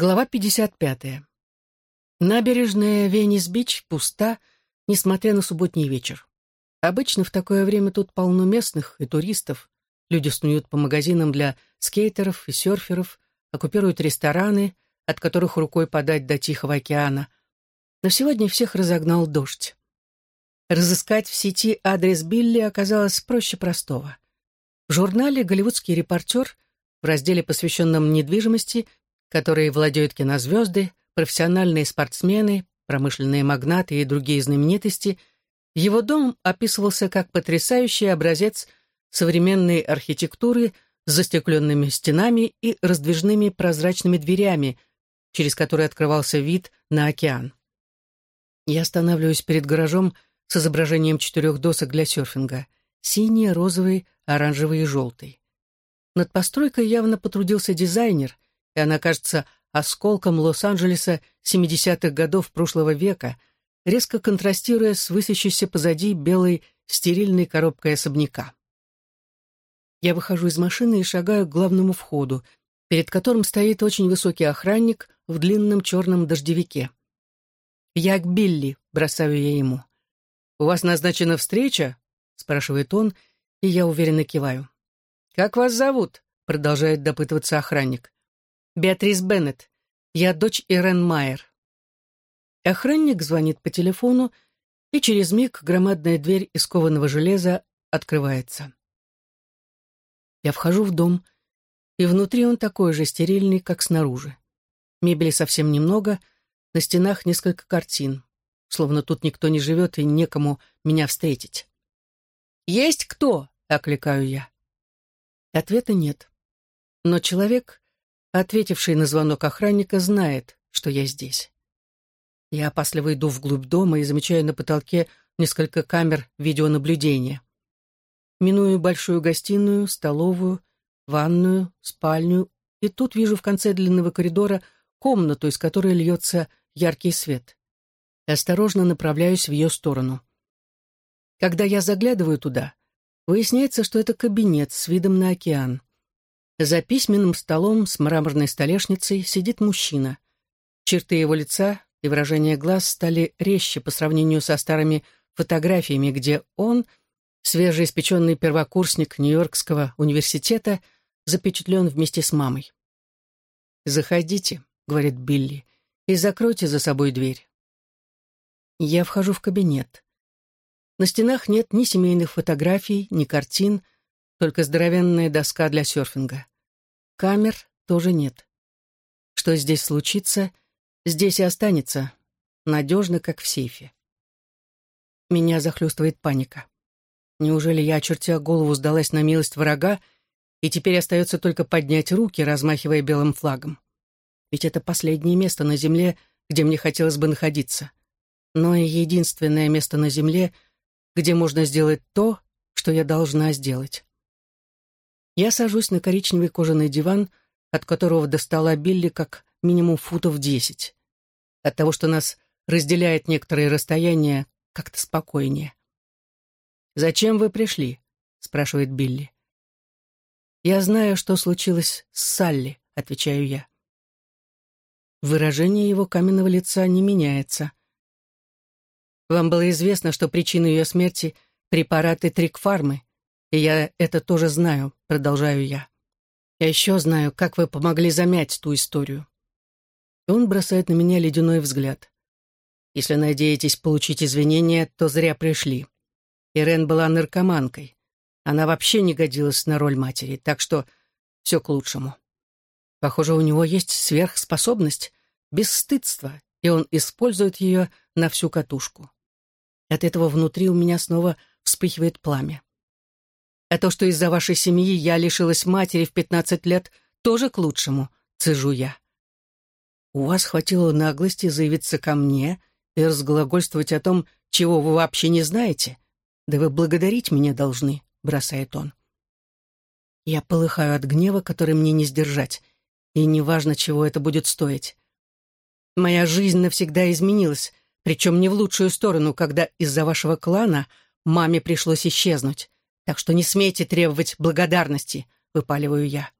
Глава 55. Набережная Венес-Бич пуста, несмотря на субботний вечер. Обычно в такое время тут полно местных и туристов. Люди снуют по магазинам для скейтеров и серферов, оккупируют рестораны, от которых рукой подать до Тихого океана. Но сегодня всех разогнал дождь. Разыскать в сети адрес Билли оказалось проще простого. В журнале «Голливудский репортер» в разделе, посвященном недвижимости, которой владеют кинозвезды, профессиональные спортсмены, промышленные магнаты и другие знаменитости, его дом описывался как потрясающий образец современной архитектуры с застекленными стенами и раздвижными прозрачными дверями, через которые открывался вид на океан. Я останавливаюсь перед гаражом с изображением четырех досок для серфинга — синий, розовый, оранжевый и желтый. Над постройкой явно потрудился дизайнер — и она кажется осколком Лос-Анджелеса 70-х годов прошлого века, резко контрастируя с высящейся позади белой стерильной коробкой особняка. Я выхожу из машины и шагаю к главному входу, перед которым стоит очень высокий охранник в длинном черном дождевике. «Я к Билли», — бросаю я ему. «У вас назначена встреча?» — спрашивает он, и я уверенно киваю. «Как вас зовут?» — продолжает допытываться охранник. Беатрис Беннет. Я дочь Ирен Майер. Охранник звонит по телефону, и через миг громадная дверь из кованого железа открывается. Я вхожу в дом, и внутри он такой же стерильный, как снаружи. Мебели совсем немного, на стенах несколько картин, словно тут никто не живет и некому меня встретить. «Есть кто?» — окликаю я. Ответа нет. Но человек, Ответивший на звонок охранника знает, что я здесь. Я опасливо иду вглубь дома и замечаю на потолке несколько камер видеонаблюдения. Миную большую гостиную, столовую, ванную, спальню, и тут вижу в конце длинного коридора комнату, из которой льется яркий свет. И осторожно направляюсь в ее сторону. Когда я заглядываю туда, выясняется, что это кабинет с видом на океан. За письменным столом с мраморной столешницей сидит мужчина. Черты его лица и выражение глаз стали резче по сравнению со старыми фотографиями, где он, свежеиспеченный первокурсник Нью-Йоркского университета, запечатлен вместе с мамой. «Заходите», — говорит Билли, — «и закройте за собой дверь». Я вхожу в кабинет. На стенах нет ни семейных фотографий, ни картин — только здоровенная доска для серфинга. Камер тоже нет. Что здесь случится, здесь и останется, надежно, как в сейфе. Меня захлестывает паника. Неужели я, очертя голову, сдалась на милость врага, и теперь остается только поднять руки, размахивая белым флагом? Ведь это последнее место на земле, где мне хотелось бы находиться. Но и единственное место на земле, где можно сделать то, что я должна сделать. Я сажусь на коричневый кожаный диван, от которого достала Билли как минимум футов десять. От того, что нас разделяет некоторое расстояние, как-то спокойнее. «Зачем вы пришли?» — спрашивает Билли. «Я знаю, что случилось с Салли», — отвечаю я. Выражение его каменного лица не меняется. «Вам было известно, что причиной ее смерти — препараты Трикфармы, и я это тоже знаю», — продолжаю я. «Я еще знаю, как вы помогли замять ту историю». И он бросает на меня ледяной взгляд. «Если надеетесь получить извинения, то зря пришли. Ирен была наркоманкой. Она вообще не годилась на роль матери, так что все к лучшему. Похоже, у него есть сверхспособность, бесстыдство, и он использует ее на всю катушку. От этого внутри у меня снова вспыхивает пламя. А то, что из-за вашей семьи я лишилась матери в пятнадцать лет, тоже к лучшему, цежу я. У вас хватило наглости заявиться ко мне и разглагольствовать о том, чего вы вообще не знаете. Да вы благодарить меня должны, бросает он. Я полыхаю от гнева, который мне не сдержать, и неважно, чего это будет стоить. Моя жизнь навсегда изменилась, причем не в лучшую сторону, когда из-за вашего клана маме пришлось исчезнуть так что не смейте требовать благодарности», — выпаливаю я.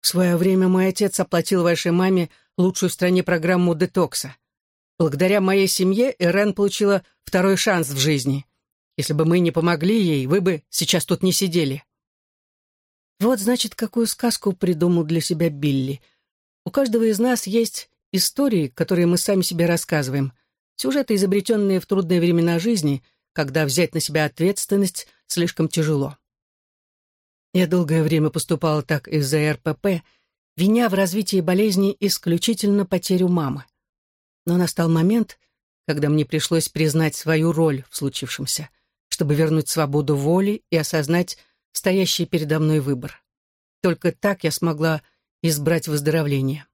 В свое время мой отец оплатил вашей маме лучшую в стране программу детокса. Благодаря моей семье Ирен получила второй шанс в жизни. Если бы мы не помогли ей, вы бы сейчас тут не сидели. Вот, значит, какую сказку придумал для себя Билли. У каждого из нас есть истории, которые мы сами себе рассказываем, сюжеты, изобретенные в трудные времена жизни, когда взять на себя ответственность слишком тяжело. Я долгое время поступала так из-за РПП, виня в развитии болезни исключительно потерю мамы. Но настал момент, когда мне пришлось признать свою роль в случившемся, чтобы вернуть свободу воли и осознать стоящий передо мной выбор. Только так я смогла избрать выздоровление.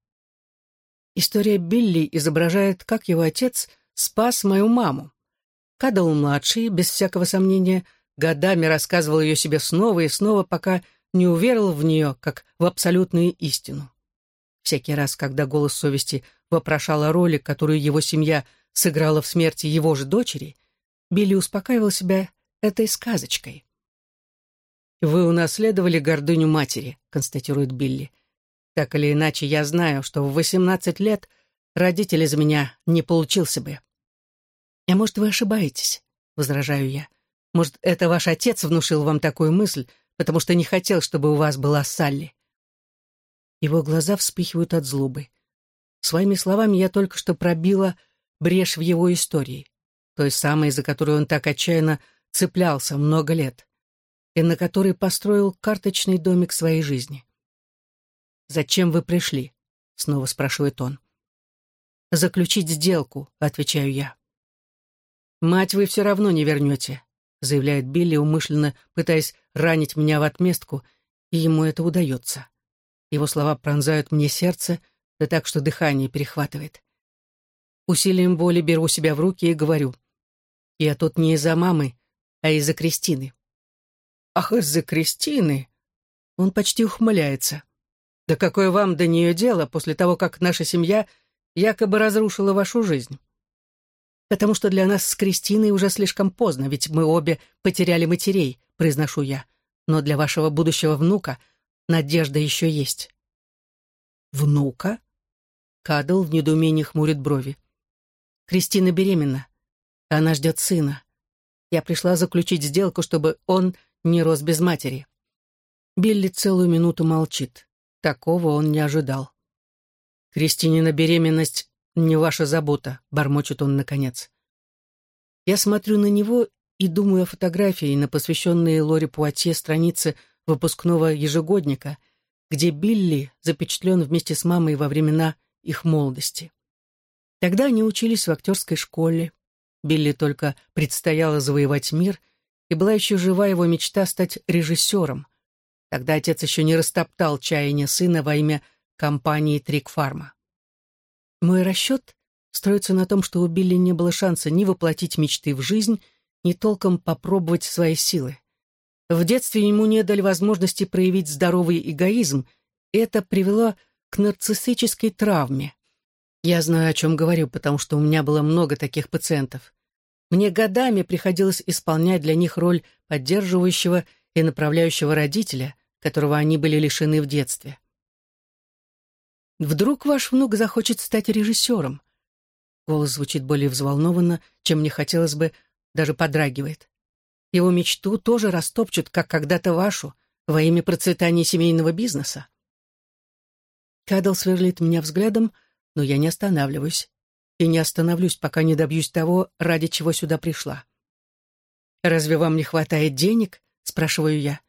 История Билли изображает, как его отец спас мою маму. Кадл-младший, без всякого сомнения, — годами рассказывал ее себе снова и снова, пока не уверовал в нее, как в абсолютную истину. Всякий раз, когда голос совести вопрошал о роли, которую его семья сыграла в смерти его же дочери, Билли успокаивал себя этой сказочкой. «Вы унаследовали гордыню матери», — констатирует Билли. «Так или иначе, я знаю, что в 18 лет родитель из меня не получился бы». «А может, вы ошибаетесь?» — возражаю я. Может, это ваш отец внушил вам такую мысль, потому что не хотел, чтобы у вас была Салли?» Его глаза вспыхивают от злобы. Своими словами я только что пробила брешь в его истории, той самой, за которую он так отчаянно цеплялся много лет, и на которой построил карточный домик своей жизни. «Зачем вы пришли?» — снова спрашивает он. «Заключить сделку», — отвечаю я. «Мать вы все равно не вернете заявляет Билли, умышленно пытаясь ранить меня в отместку, и ему это удается. Его слова пронзают мне сердце, да так, что дыхание перехватывает. Усилием воли беру себя в руки и говорю. Я тут не из-за мамы, а из-за Кристины. Ах, из-за Кристины? Он почти ухмыляется. Да какое вам до нее дело после того, как наша семья якобы разрушила вашу жизнь? Потому что для нас с Кристиной уже слишком поздно, ведь мы обе потеряли матерей, произношу я. Но для вашего будущего внука надежда еще есть». «Внука?» Кадл в недоумении хмурит брови. «Кристина беременна. Она ждет сына. Я пришла заключить сделку, чтобы он не рос без матери». Билли целую минуту молчит. Такого он не ожидал. Кристинина беременность «Не ваша забота», — бормочет он наконец. Я смотрю на него и думаю о фотографии на посвященные Лоре Пуатье странице выпускного ежегодника, где Билли запечатлен вместе с мамой во времена их молодости. Тогда они учились в актерской школе. Билли только предстояло завоевать мир, и была еще жива его мечта стать режиссером. Тогда отец еще не растоптал чаяния сына во имя компании Трикфарма. Мой расчет строится на том, что у Билли не было шанса ни воплотить мечты в жизнь, ни толком попробовать свои силы. В детстве ему не дали возможности проявить здоровый эгоизм, и это привело к нарциссической травме. Я знаю, о чем говорю, потому что у меня было много таких пациентов. Мне годами приходилось исполнять для них роль поддерживающего и направляющего родителя, которого они были лишены в детстве. Вдруг ваш внук захочет стать режиссером? Голос звучит более взволнованно, чем мне хотелось бы, даже подрагивает. Его мечту тоже растопчут, как когда-то вашу, во имя процветания семейного бизнеса. Кадл сверлит меня взглядом, но я не останавливаюсь. И не остановлюсь, пока не добьюсь того, ради чего сюда пришла. «Разве вам не хватает денег?» — спрашиваю я.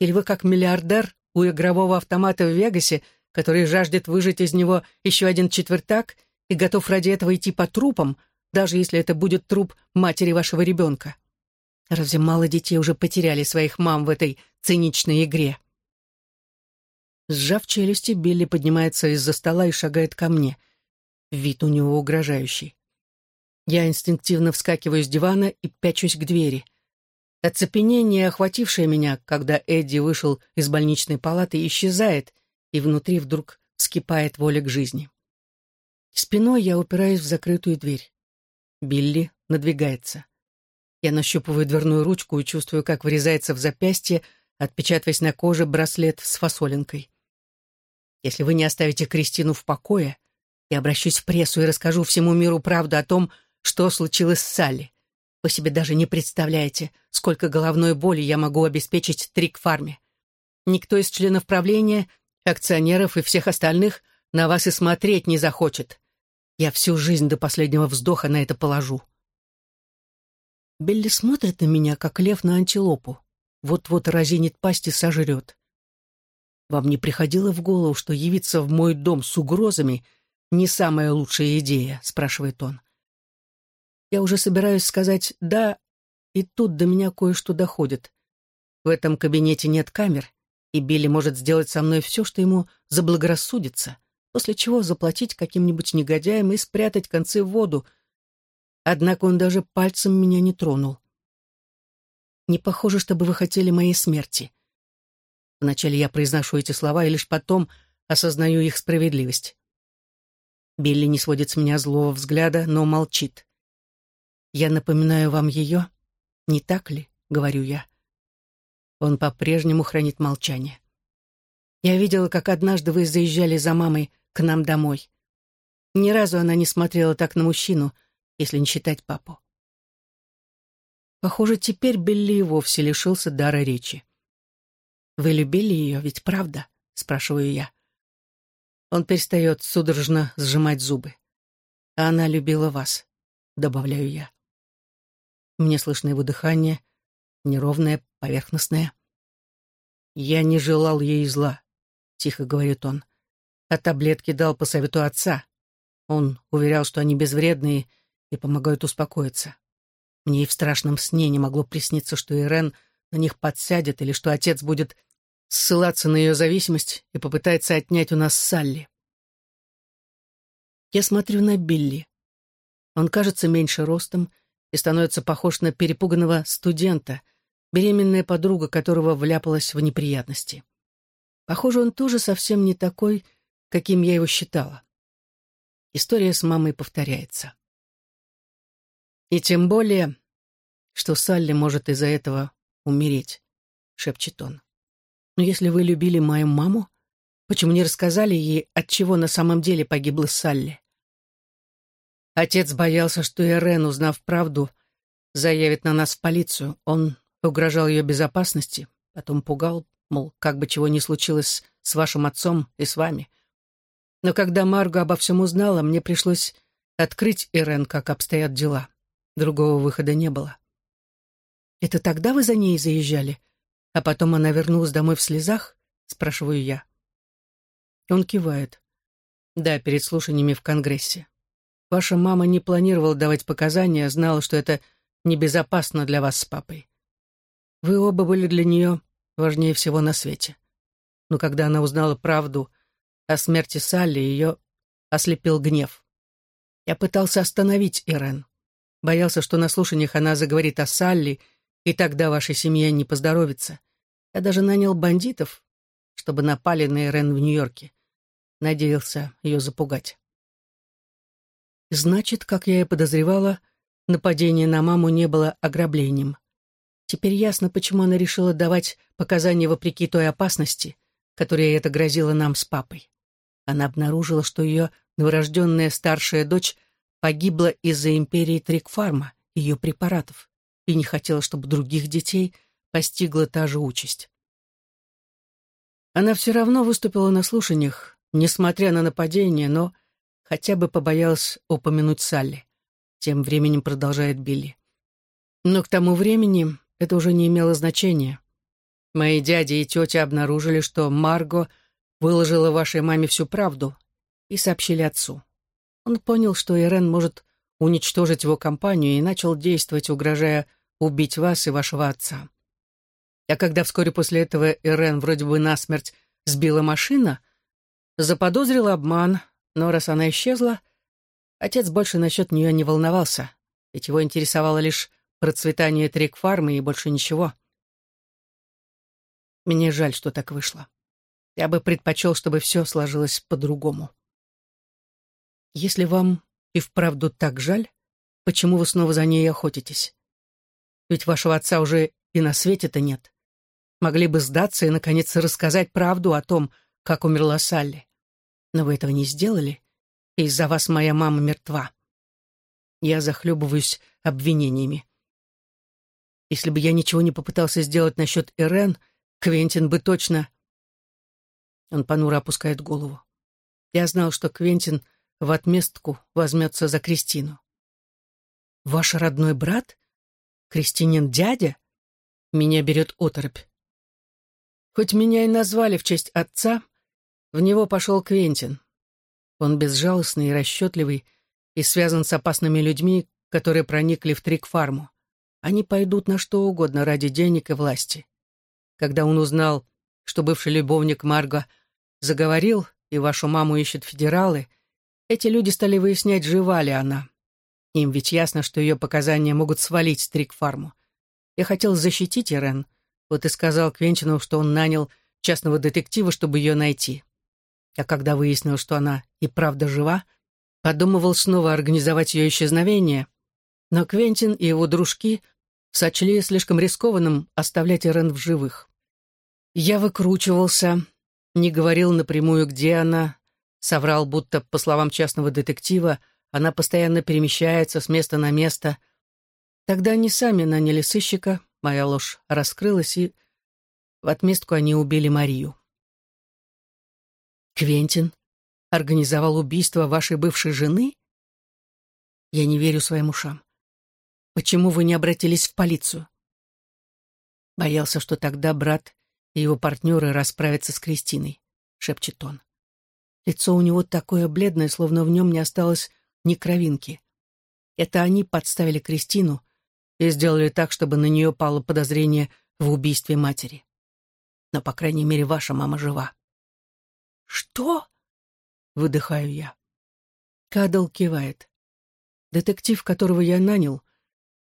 «Или вы, как миллиардер у игрового автомата в Вегасе, который жаждет выжать из него еще один четвертак и готов ради этого идти по трупам, даже если это будет труп матери вашего ребенка. Разве мало детей уже потеряли своих мам в этой циничной игре? Сжав челюсти, Билли поднимается из-за стола и шагает ко мне. Вид у него угрожающий. Я инстинктивно вскакиваю с дивана и пячусь к двери. Оцепенение, охватившее меня, когда Эдди вышел из больничной палаты, исчезает, и внутри вдруг вскипает воля к жизни. Спиной я упираюсь в закрытую дверь. Билли надвигается. Я нащупываю дверную ручку и чувствую, как врезается в запястье, отпечатываясь на коже браслет с фасолинкой. Если вы не оставите Кристину в покое, я обращусь в прессу и расскажу всему миру правду о том, что случилось с Салли. Вы себе даже не представляете, сколько головной боли я могу обеспечить Трик-фарме. Никто из членов правления, акционеров и всех остальных на вас и смотреть не захочет. Я всю жизнь до последнего вздоха на это положу. Белли смотрит на меня, как лев на антилопу. Вот-вот разинит пасть и сожрет. Вам не приходило в голову, что явиться в мой дом с угрозами — не самая лучшая идея?» — спрашивает он. Я уже собираюсь сказать «да», и тут до меня кое-что доходит. В этом кабинете нет камер, и Билли может сделать со мной все, что ему заблагорассудится, после чего заплатить каким-нибудь негодяям и спрятать концы в воду. Однако он даже пальцем меня не тронул. Не похоже, чтобы вы хотели моей смерти. Вначале я произношу эти слова, и лишь потом осознаю их справедливость. Билли не сводит с меня злого взгляда, но молчит. «Я напоминаю вам ее, не так ли?» — говорю я. Он по-прежнему хранит молчание. Я видела, как однажды вы заезжали за мамой к нам домой. Ни разу она не смотрела так на мужчину, если не считать папу. Похоже, теперь Билли и вовсе лишился дара речи. «Вы любили ее, ведь правда?» — спрашиваю я. Он перестает судорожно сжимать зубы. А она любила вас, добавляю я. Мне слышно его дыхание, неровное, поверхностное. Я не желал ей зла, тихо говорит он. А таблетки дал по совету отца. Он уверял, что они безвредные и помогают успокоиться. Мне и в страшном сне не могло присниться, что Ирен на них подсядет или что отец будет ссылаться на ее зависимость и попытается отнять у нас Салли. Я смотрю на Билли. Он кажется меньше ростом и становится похож на перепуганного студента, беременная подруга которого вляпалась в неприятности. Похоже, он тоже совсем не такой, каким я его считала. История с мамой повторяется. И тем более, что Салли может из-за этого умереть, шепчет он. Но если вы любили мою маму, почему не рассказали ей, от чего на самом деле погибла Салли? Отец боялся, что Ирен, узнав правду, заявит на нас в полицию. Он угрожал ее безопасности, потом пугал, мол, как бы чего ни случилось с вашим отцом и с вами. Но когда Марго обо всем узнала, мне пришлось открыть Ирен, как обстоят дела. Другого выхода не было. «Это тогда вы за ней заезжали?» А потом она вернулась домой в слезах? Спрашиваю я. Он кивает. Да, перед слушаниями в Конгрессе. Ваша мама не планировала давать показания, знала, что это небезопасно для вас с папой. Вы оба были для нее важнее всего на свете. Но когда она узнала правду о смерти Салли, ее ослепил гнев. Я пытался остановить Ирен. Боялся, что на слушаниях она заговорит о Салли, и тогда вашей семье не поздоровится. Я даже нанял бандитов, чтобы напали на Ирен в Нью-Йорке. Надеялся ее запугать. Значит, как я и подозревала, нападение на маму не было ограблением. Теперь ясно, почему она решила давать показания вопреки той опасности, которая это грозила нам с папой. Она обнаружила, что ее новорожденная старшая дочь погибла из-за империи Трикфарма, ее препаратов и не хотела, чтобы других детей постигла та же участь. Она все равно выступила на слушаниях, несмотря на нападение, но хотя бы побоялась упомянуть Салли. Тем временем продолжает Билли. Но к тому времени это уже не имело значения. Мои дяди и тетя обнаружили, что Марго выложила вашей маме всю правду и сообщили отцу. Он понял, что Ирен может уничтожить его компанию и начал действовать, угрожая убить вас и вашего отца. А когда вскоре после этого Ирен вроде бы насмерть сбила машина, заподозрил обман, но раз она исчезла, отец больше насчет нее не волновался, ведь его интересовало лишь процветание трик-фармы и больше ничего. Мне жаль, что так вышло. Я бы предпочел, чтобы все сложилось по-другому. Если вам и вправду так жаль, почему вы снова за ней охотитесь? Ведь вашего отца уже и на свете-то нет. Могли бы сдаться и, наконец, рассказать правду о том, как умерла Салли. Но вы этого не сделали, и из-за вас моя мама мертва. Я захлебываюсь обвинениями. Если бы я ничего не попытался сделать насчет Ирен, Квентин бы точно... Он понуро опускает голову. Я знал, что Квентин в отместку возьмется за Кристину. «Ваш родной брат? Кристинин дядя?» Меня берет оторопь. Хоть меня и назвали в честь отца, в него пошел Квентин. Он безжалостный и расчетливый и связан с опасными людьми, которые проникли в Трик-фарму. Они пойдут на что угодно ради денег и власти. Когда он узнал, что бывший любовник Марго заговорил, и вашу маму ищут федералы, эти люди стали выяснять, жива ли она. Им ведь ясно, что ее показания могут свалить Стрик-фарму. Я хотел защитить Ирен, вот и сказал Квентину, что он нанял частного детектива, чтобы ее найти. А когда выяснил, что она и правда жива, подумывал снова организовать ее исчезновение, но Квентин и его дружки сочли слишком рискованным оставлять Ирен в живых. Я выкручивался, не говорил напрямую, где она, соврал, будто, по словам частного детектива, она постоянно перемещается с места на место. Тогда они сами наняли сыщика, моя ложь раскрылась, и в отместку они убили Марию. Квентин организовал убийство вашей бывшей жены? Я не верю своим ушам. Почему вы не обратились в полицию? Боялся, что тогда брат и его партнеры расправятся с Кристиной, шепчет он. Лицо у него такое бледное, словно в нем не осталось ни кровинки. Это они подставили Кристину и сделали так, чтобы на нее пало подозрение в убийстве матери. Но, по крайней мере, ваша мама жива. «Что?» — выдыхаю я. Кадл кивает. Детектив, которого я нанял,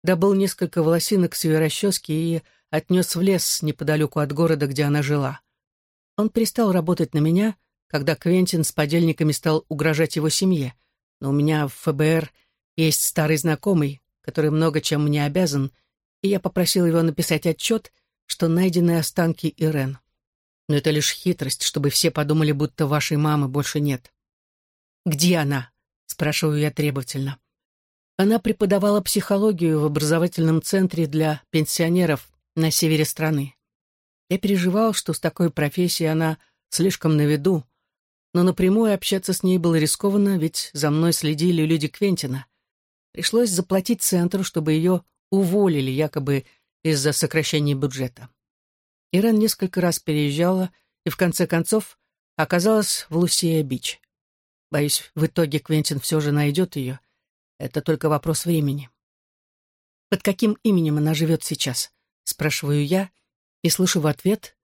добыл несколько волосинок с ее расчески и отнес в лес неподалеку от города, где она жила. Он перестал работать на меня, когда Квентин с подельниками стал угрожать его семье, но у меня в ФБР есть старый знакомый, который много чем мне обязан, и я попросил его написать отчет, что найдены останки Ирен. Но это лишь хитрость, чтобы все подумали, будто вашей мамы больше нет. «Где она?» — спрашиваю я требовательно. Она преподавала психологию в образовательном центре для пенсионеров на севере страны. Я переживал, что с такой профессией она слишком на виду, но напрямую общаться с ней было рискованно, ведь за мной следили люди Квентина. Пришлось заплатить центру, чтобы ее уволили якобы из-за сокращения бюджета. Иран несколько раз переезжала и в конце концов оказалась в Лусия-Бич. Боюсь, в итоге Квентин все же найдет ее, это только вопрос времени. Под каким именем она живет сейчас? Спрашиваю я и слышу в ответ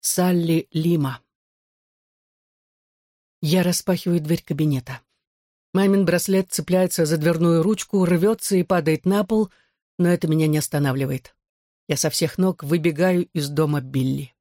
«Салли Лима». Я распахиваю дверь кабинета. Мамин браслет цепляется за дверную ручку, рвется и падает на пол, но это меня не останавливает. Я со всех ног выбегаю из дома Билли.